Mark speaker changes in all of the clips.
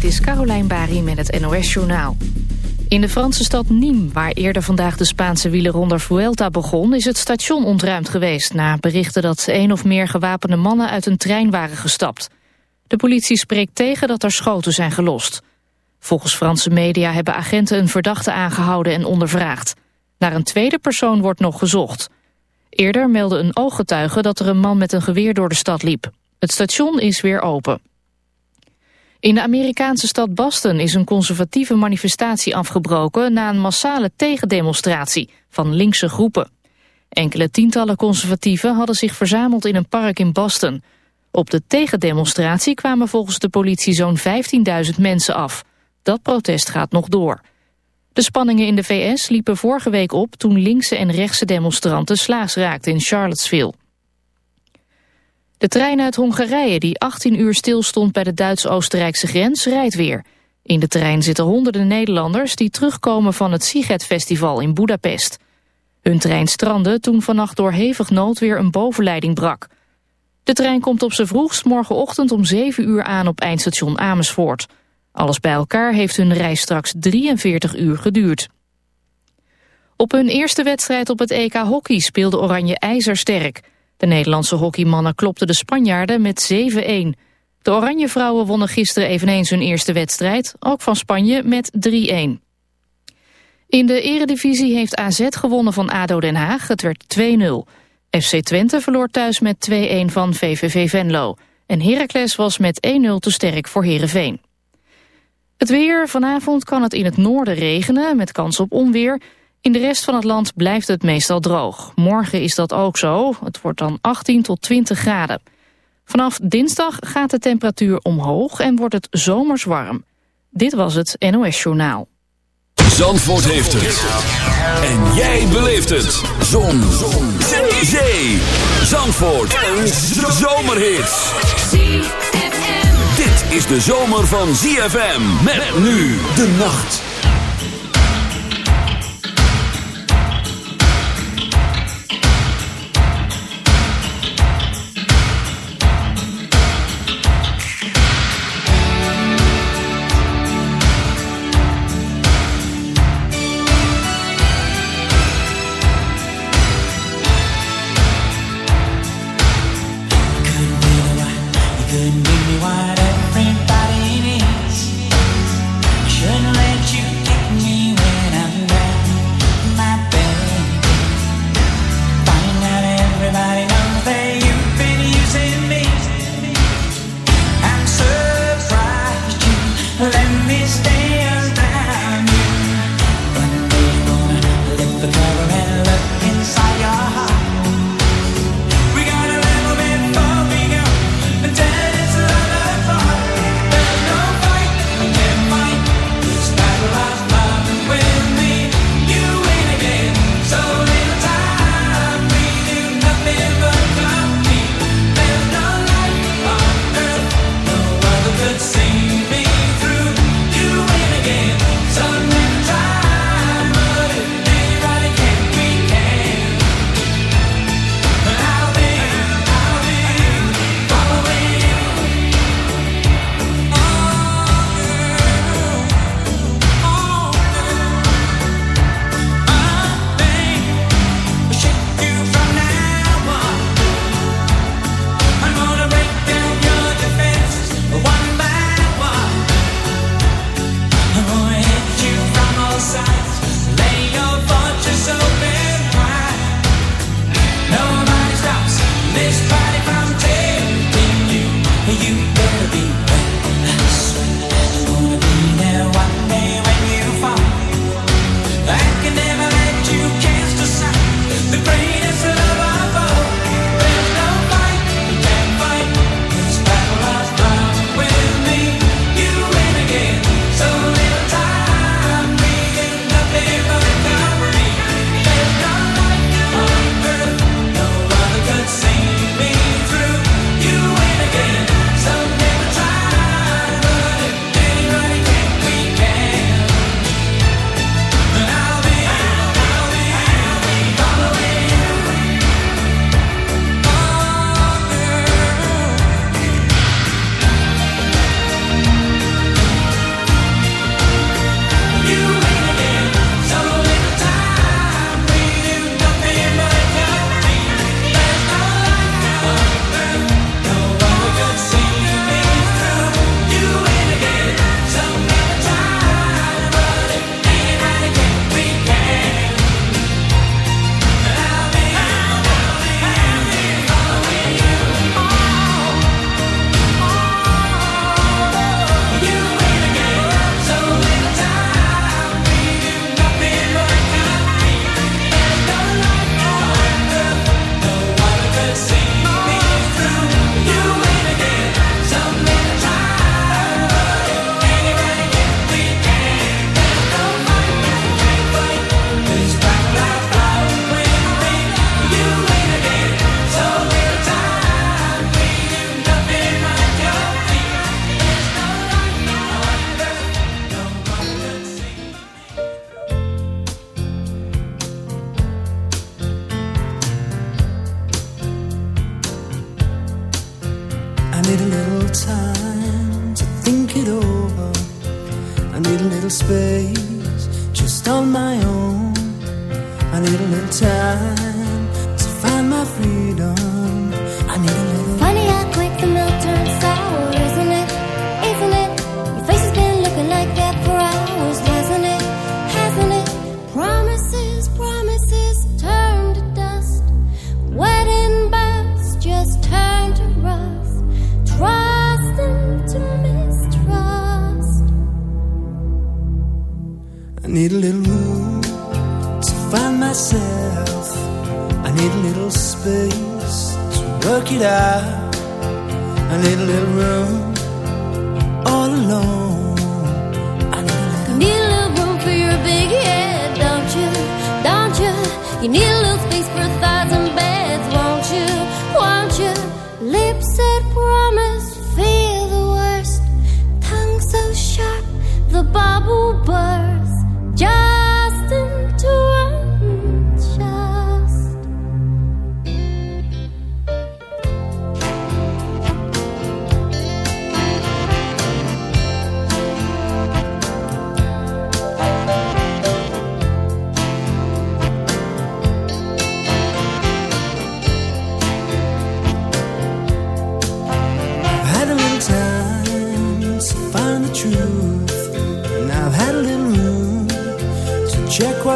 Speaker 1: dit is Carolijn Bari met het NOS Journaal. In de Franse stad Nîmes, waar eerder vandaag de Spaanse wielerronde Vuelta begon... is het station ontruimd geweest na berichten dat één of meer gewapende mannen uit een trein waren gestapt. De politie spreekt tegen dat er schoten zijn gelost. Volgens Franse media hebben agenten een verdachte aangehouden en ondervraagd. Naar een tweede persoon wordt nog gezocht. Eerder meldde een ooggetuige dat er een man met een geweer door de stad liep. Het station is weer open. In de Amerikaanse stad Boston is een conservatieve manifestatie afgebroken na een massale tegendemonstratie van linkse groepen. Enkele tientallen conservatieven hadden zich verzameld in een park in Boston. Op de tegendemonstratie kwamen volgens de politie zo'n 15.000 mensen af. Dat protest gaat nog door. De spanningen in de VS liepen vorige week op toen linkse en rechtse demonstranten slaags raakten in Charlottesville. De trein uit Hongarije die 18 uur stilstond bij de Duits-Oostenrijkse grens rijdt weer. In de trein zitten honderden Nederlanders die terugkomen van het Siget-festival in Budapest. Hun trein strandde toen vannacht door hevig noodweer een bovenleiding brak. De trein komt op z'n vroegst morgenochtend om 7 uur aan op eindstation Amersfoort. Alles bij elkaar heeft hun reis straks 43 uur geduurd. Op hun eerste wedstrijd op het EK Hockey speelde Oranje ijzersterk... De Nederlandse hockeymannen klopten de Spanjaarden met 7-1. De Oranje vrouwen wonnen gisteren eveneens hun eerste wedstrijd, ook van Spanje met 3-1. In de eredivisie heeft AZ gewonnen van ADO Den Haag, het werd 2-0. FC Twente verloor thuis met 2-1 van VVV Venlo. En Heracles was met 1-0 te sterk voor Herenveen. Het weer, vanavond kan het in het noorden regenen met kans op onweer... In de rest van het land blijft het meestal droog. Morgen is dat ook zo. Het wordt dan 18 tot 20 graden. Vanaf dinsdag gaat de temperatuur omhoog en wordt het zomers warm. Dit was het NOS Journaal.
Speaker 2: Zandvoort heeft het. En jij beleeft het. Zon. Zon. Zee. Zandvoort. Een zomerhit. Dit is de zomer van ZFM. Met nu de nacht.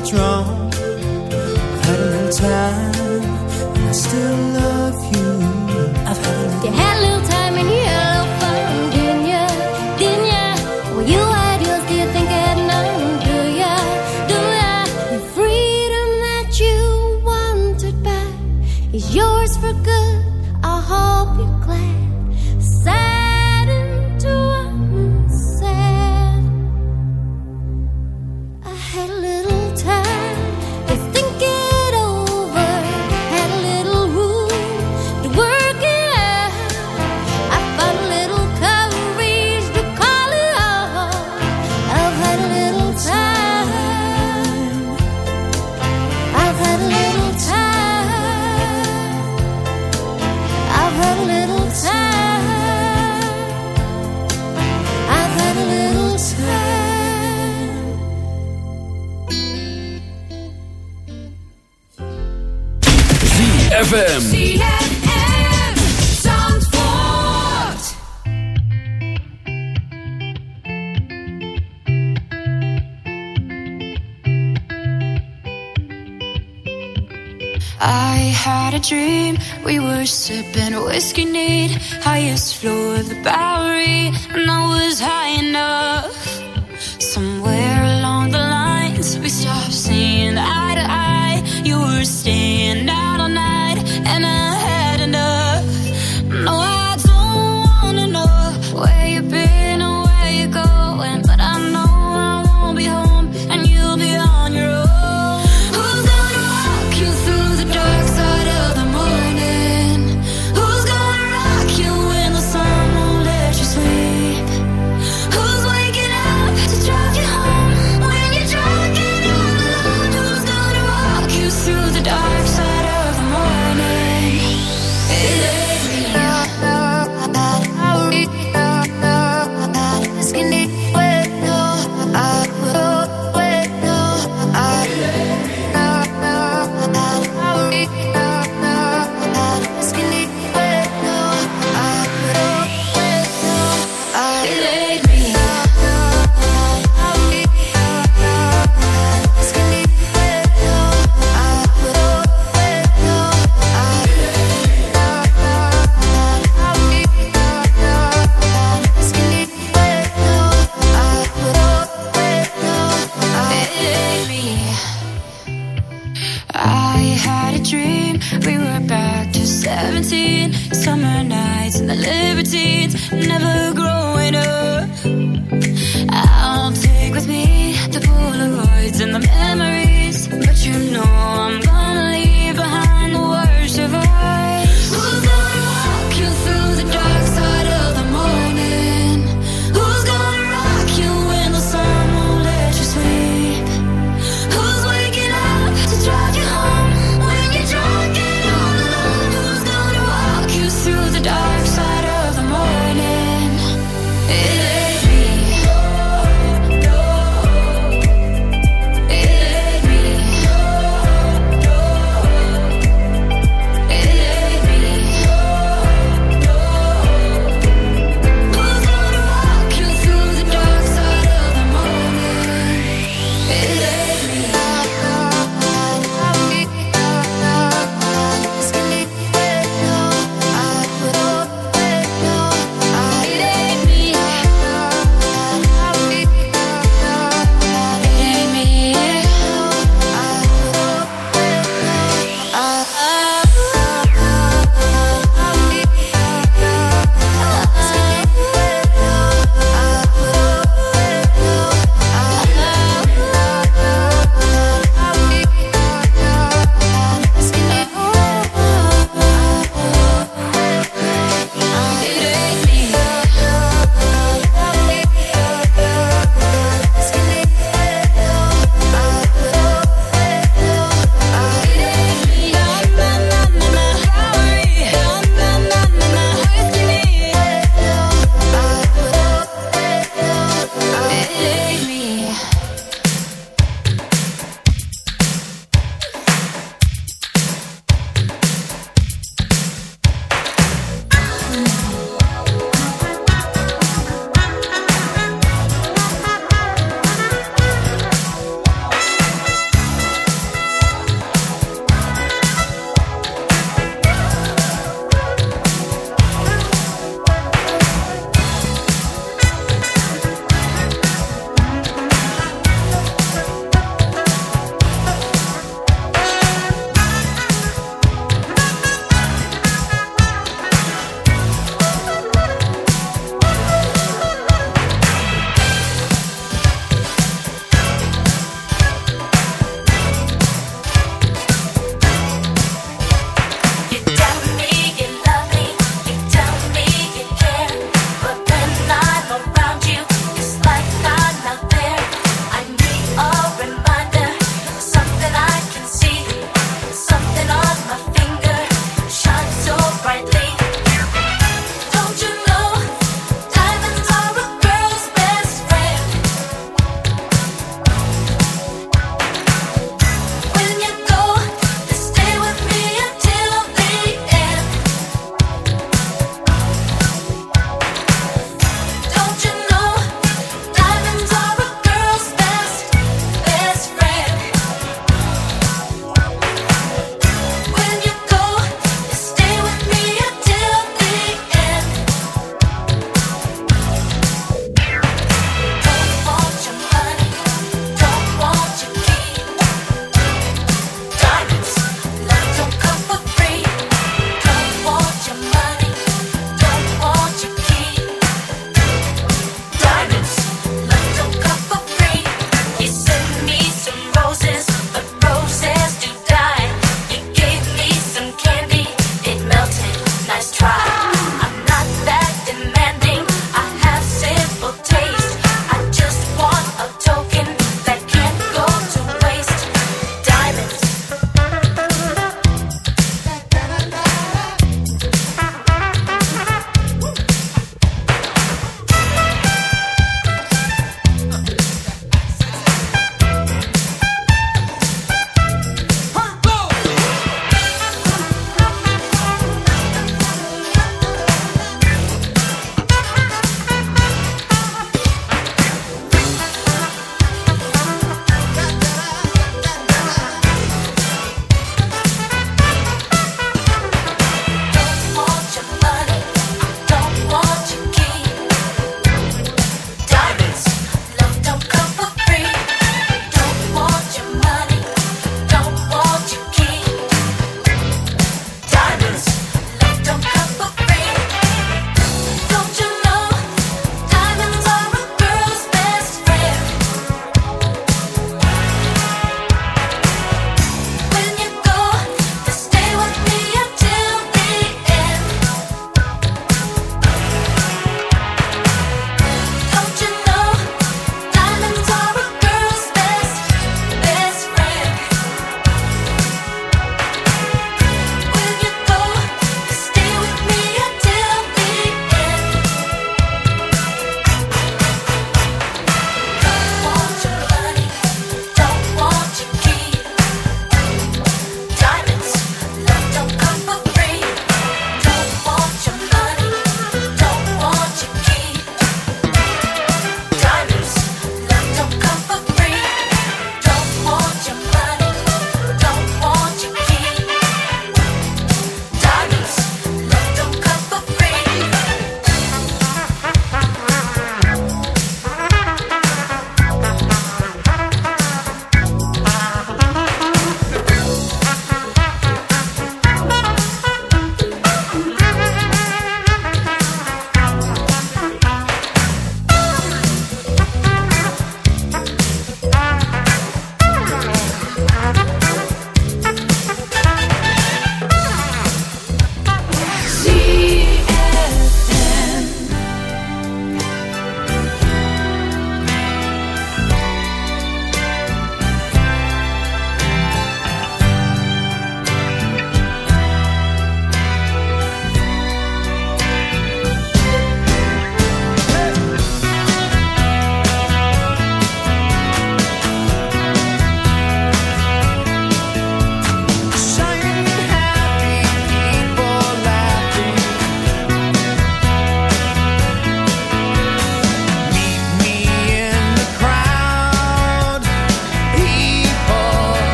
Speaker 3: What's wrong. I've had a time,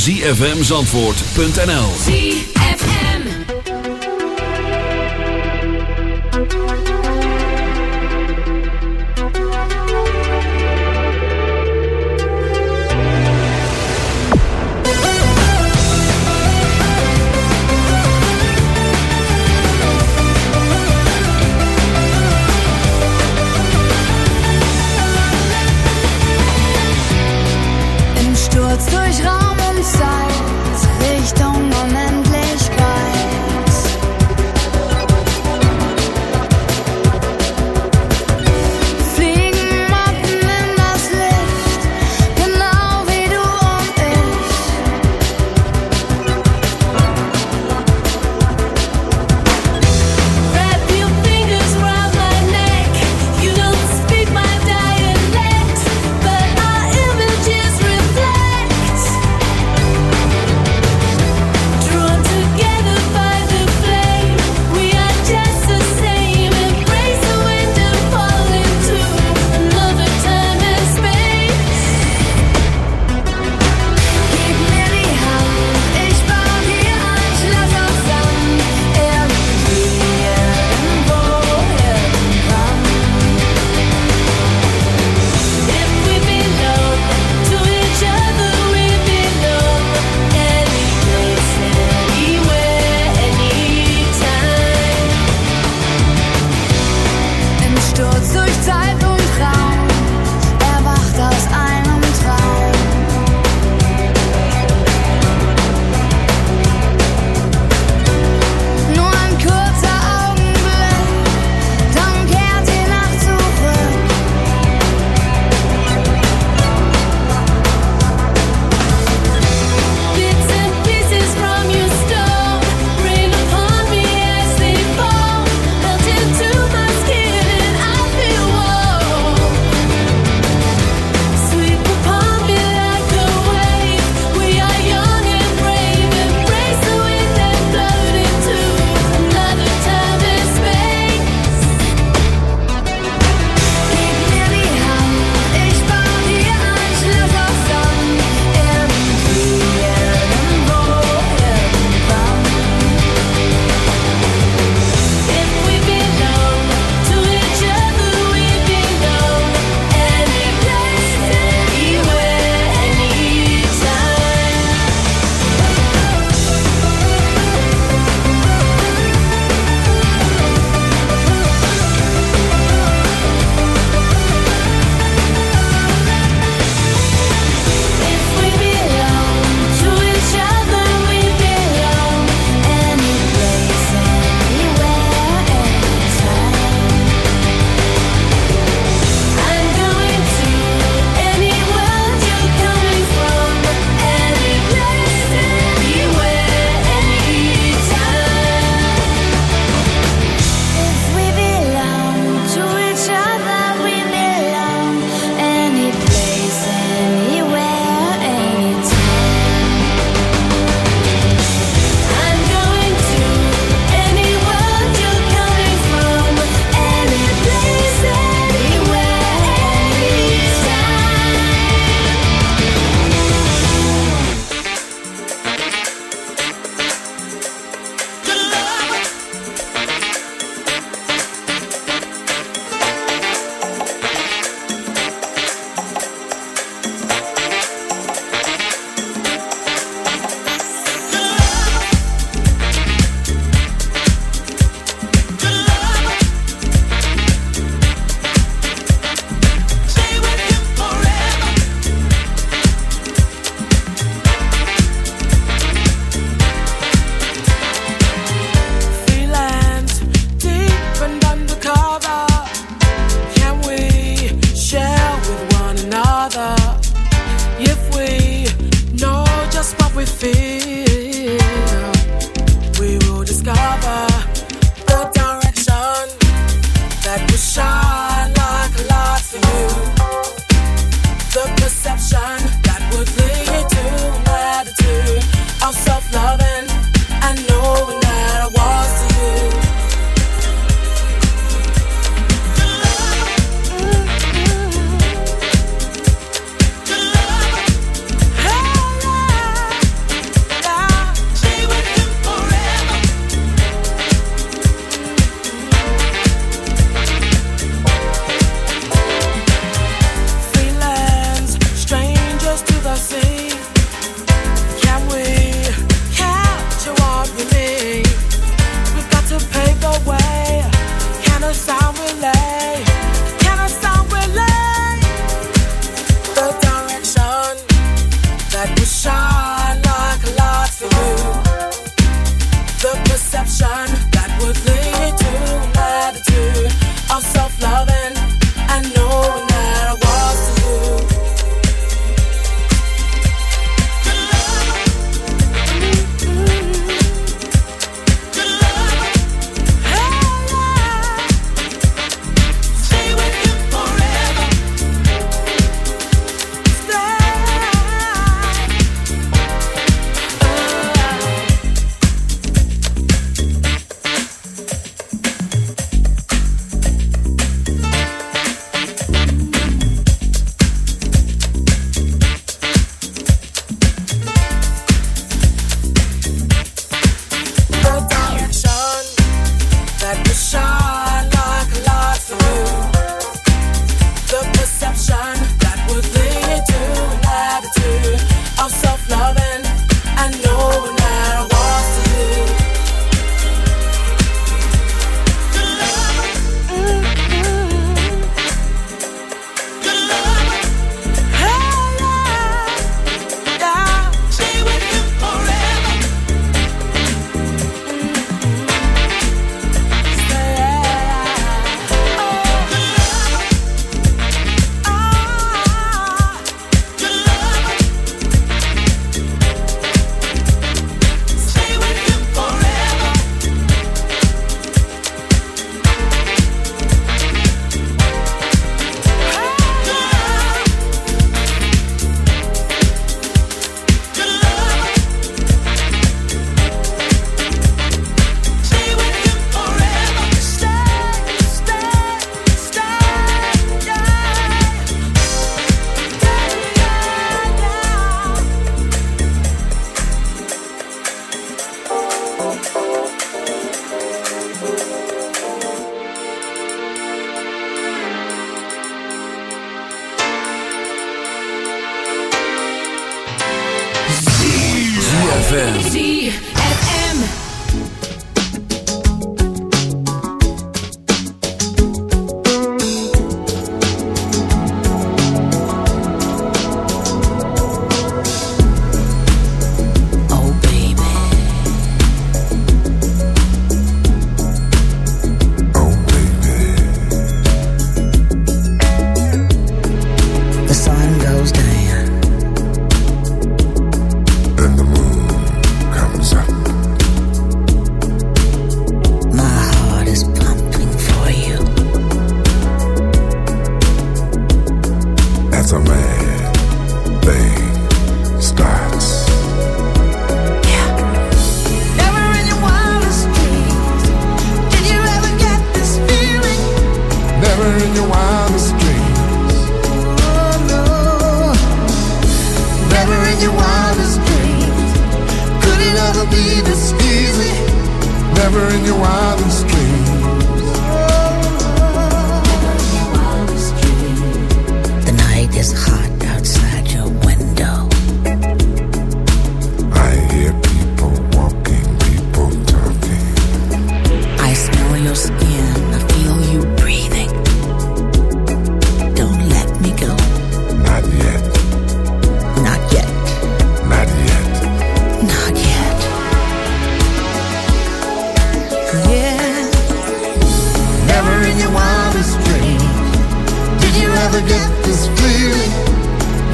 Speaker 4: zfmzandvoort.nl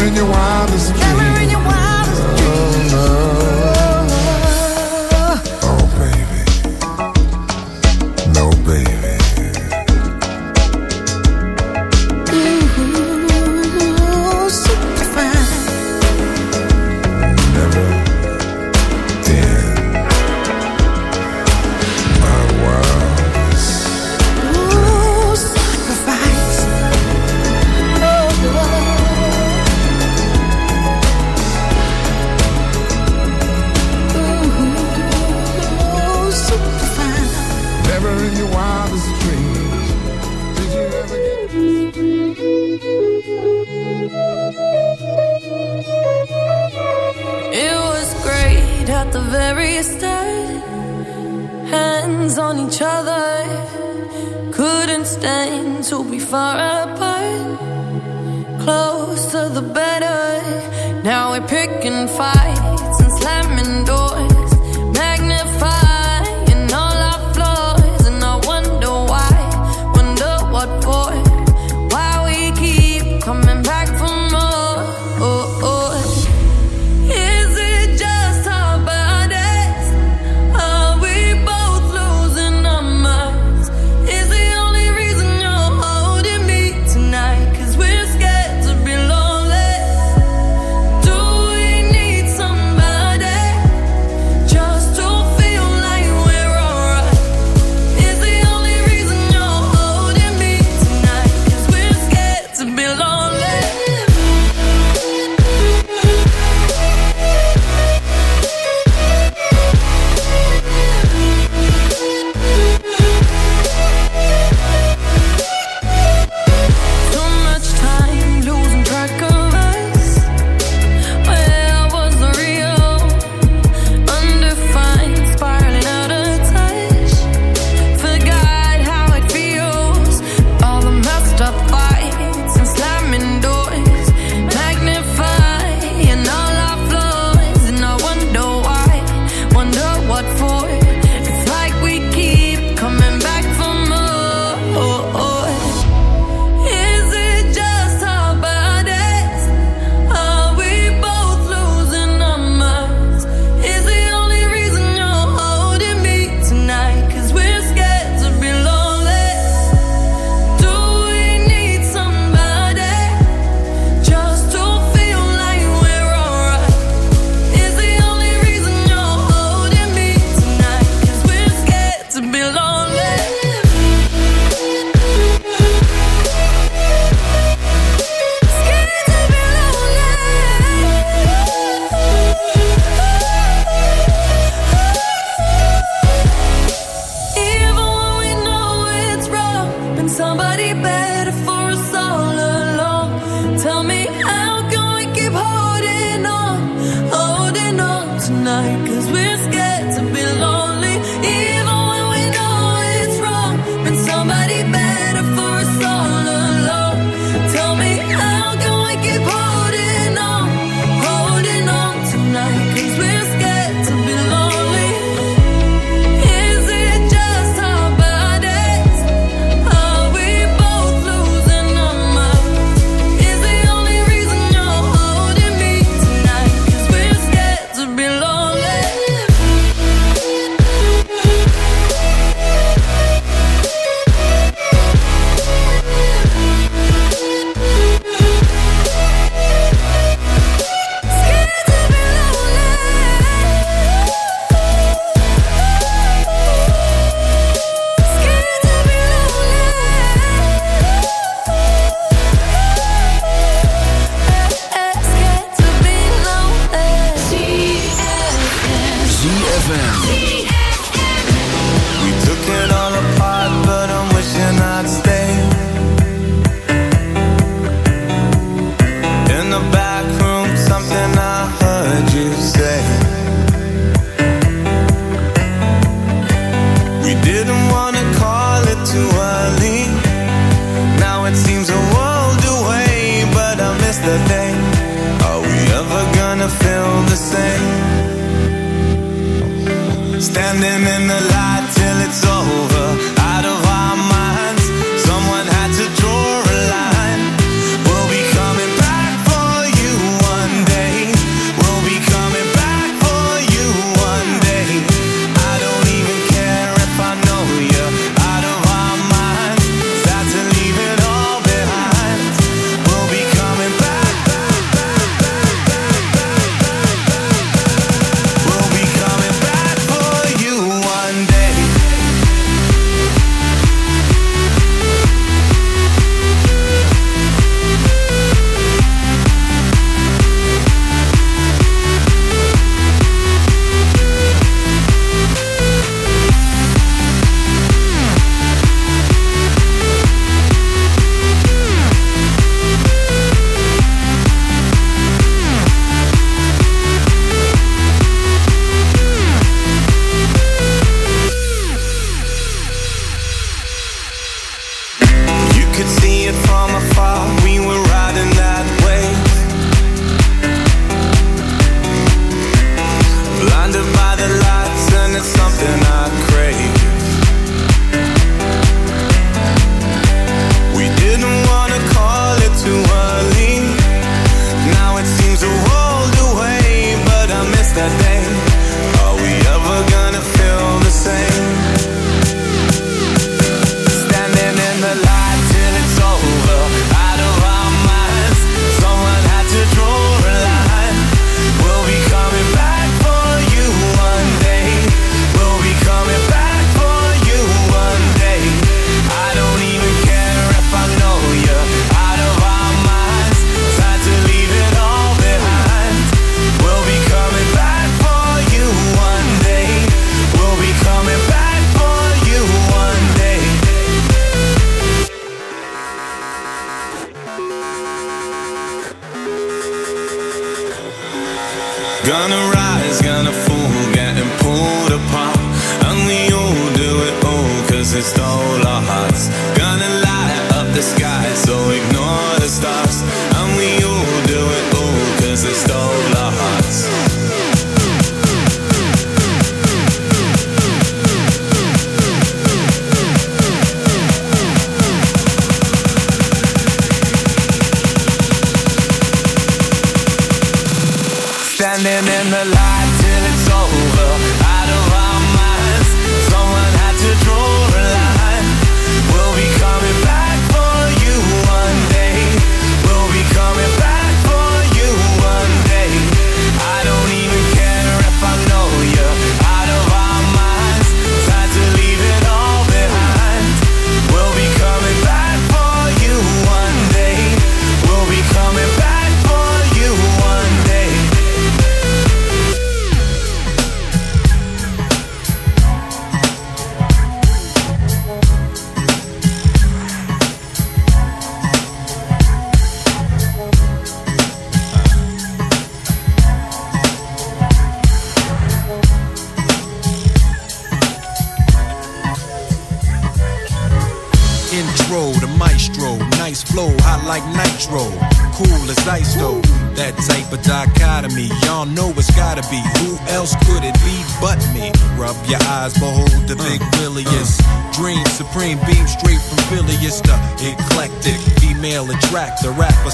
Speaker 5: in your wildest dreams.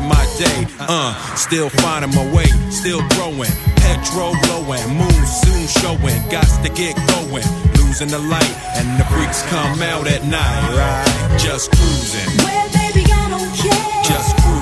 Speaker 6: my day. Uh, still finding my way, still growing. Petrol blowing, moon soon showing. Got to get going, losing the light, and the freaks come out at night. Right, just cruising,
Speaker 5: Well, baby, I don't care.
Speaker 6: just cruising,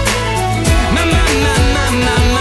Speaker 7: My, my, my, my,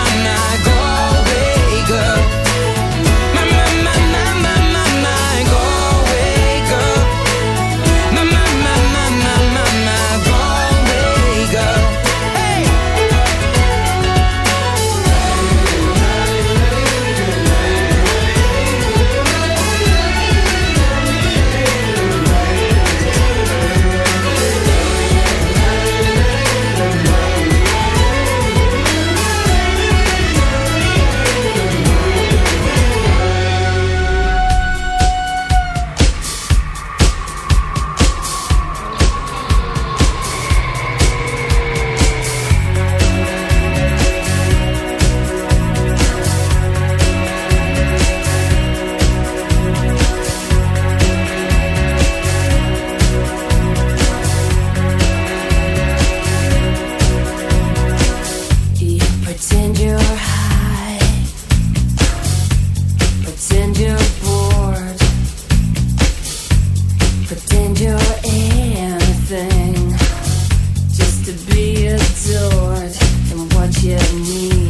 Speaker 5: And what